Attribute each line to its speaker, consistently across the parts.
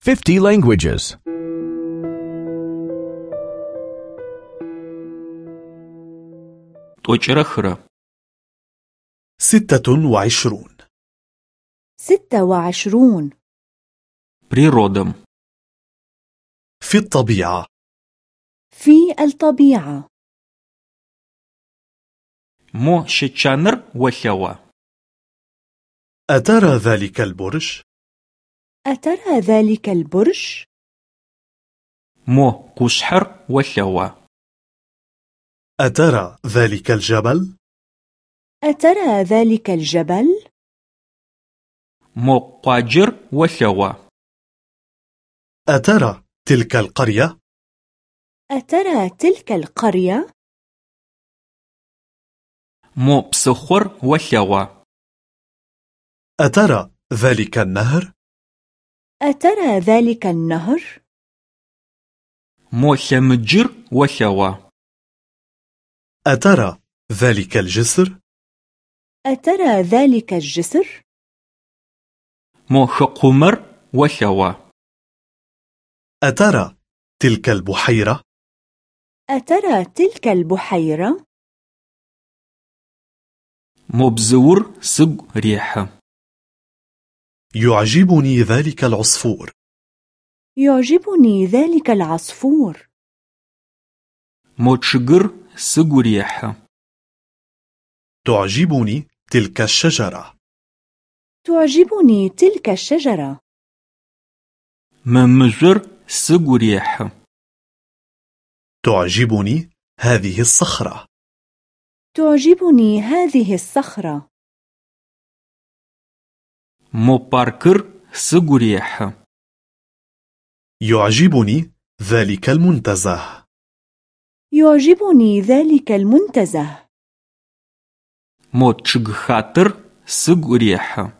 Speaker 1: 50 languages.
Speaker 2: 'Тӏокӏырэ хырэ.
Speaker 3: ستة وعشرون
Speaker 4: ستة وعشرون
Speaker 2: Природам.
Speaker 3: في الطبيعة
Speaker 4: في الطبيعة
Speaker 2: Мо щэчаныр олъэуа?
Speaker 3: أترى ذلك البرج؟
Speaker 4: أترى ذلك البرج؟
Speaker 2: مو قشحر واللوى
Speaker 3: أترى ذلك الجبل؟
Speaker 4: أترى ذلك الجبل؟
Speaker 2: مو قاجر واللوى
Speaker 3: أترى تلك القرية؟
Speaker 4: أترى تلك القرية؟
Speaker 2: مو بسخر واللوى
Speaker 3: أترى ذلك النهر؟
Speaker 4: أترى ذلك النهر؟
Speaker 2: مؤشمجر وشوا
Speaker 3: أترى ذلك الجسر؟
Speaker 4: أترى ذلك الجسر؟
Speaker 2: موشقمر وشوا
Speaker 3: أترى تلك البحيرة؟
Speaker 4: أترى تلك البحيرة؟
Speaker 2: مبزور سق ريحه
Speaker 3: يعجبني ذلك العصفور.
Speaker 4: يعجبني ذلك العصفور.
Speaker 2: موتشجر سجوريح
Speaker 3: تعجبني تلك الشجرة.
Speaker 4: تعجبني تلك الشجرة.
Speaker 2: ممجر سجوريح
Speaker 3: تعجبني هذه الصخرة.
Speaker 4: تعجبني هذه الصخرة.
Speaker 2: مباركر سجريح
Speaker 3: يعجبني ذلك المنتزه.
Speaker 4: يعجبني ذلك المنتزه.
Speaker 2: متشغخاتر سجريح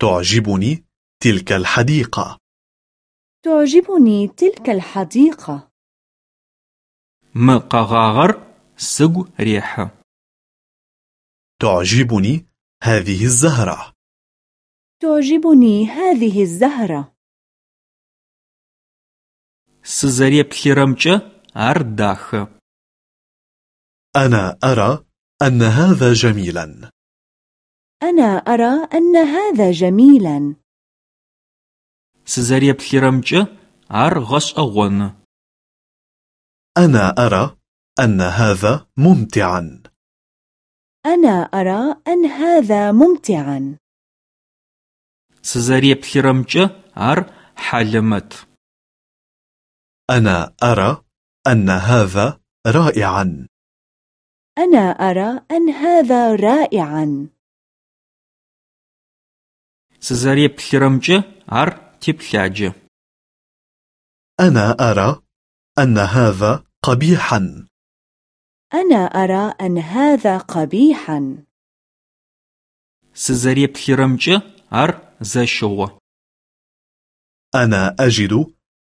Speaker 3: تعجبني تلك الحديقة.
Speaker 4: تعجبني تلك الحديقة.
Speaker 2: مقغاغر سجريح
Speaker 3: تعجبني هذه الزهرة.
Speaker 4: تعجبني هذه الزهرة.
Speaker 2: سزريبليرمجا أرداخ
Speaker 3: أنا أرى أن هذا جميلا.
Speaker 4: أنا أرى أن هذا جميلا.
Speaker 2: сызэреплъырэмкIэ ар гъэшIэгъон
Speaker 3: أنا أرى أن هذا ممتعا.
Speaker 4: أنا أرى أن هذا ممتعا.
Speaker 2: Сызэреплъырэмкӏэ ар хьалэмэт.
Speaker 3: أنا أرى أن هذا رائعا
Speaker 4: أنا أرى أن هذا رائعا
Speaker 2: Сызэреплъырэмкӏэ ар теплъаджэ.
Speaker 3: أنا أرى أن هذا قبيحا
Speaker 4: أنا أرى أن هذا قبيحا
Speaker 2: Сызэреплъырэмкӏэ ар зэщыгъо.
Speaker 3: أنا أجد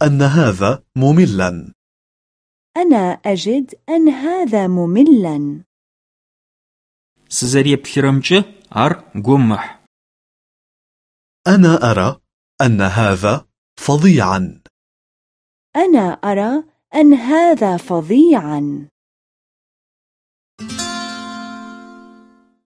Speaker 3: أن هذا مملا
Speaker 4: أنا أجد أن هذا مملا
Speaker 2: Сызэреплъырэмкӏэ ар гомыхь.
Speaker 3: أنا أرى أن هذا فظيعا
Speaker 4: أنا أرى أن هذا فظيعا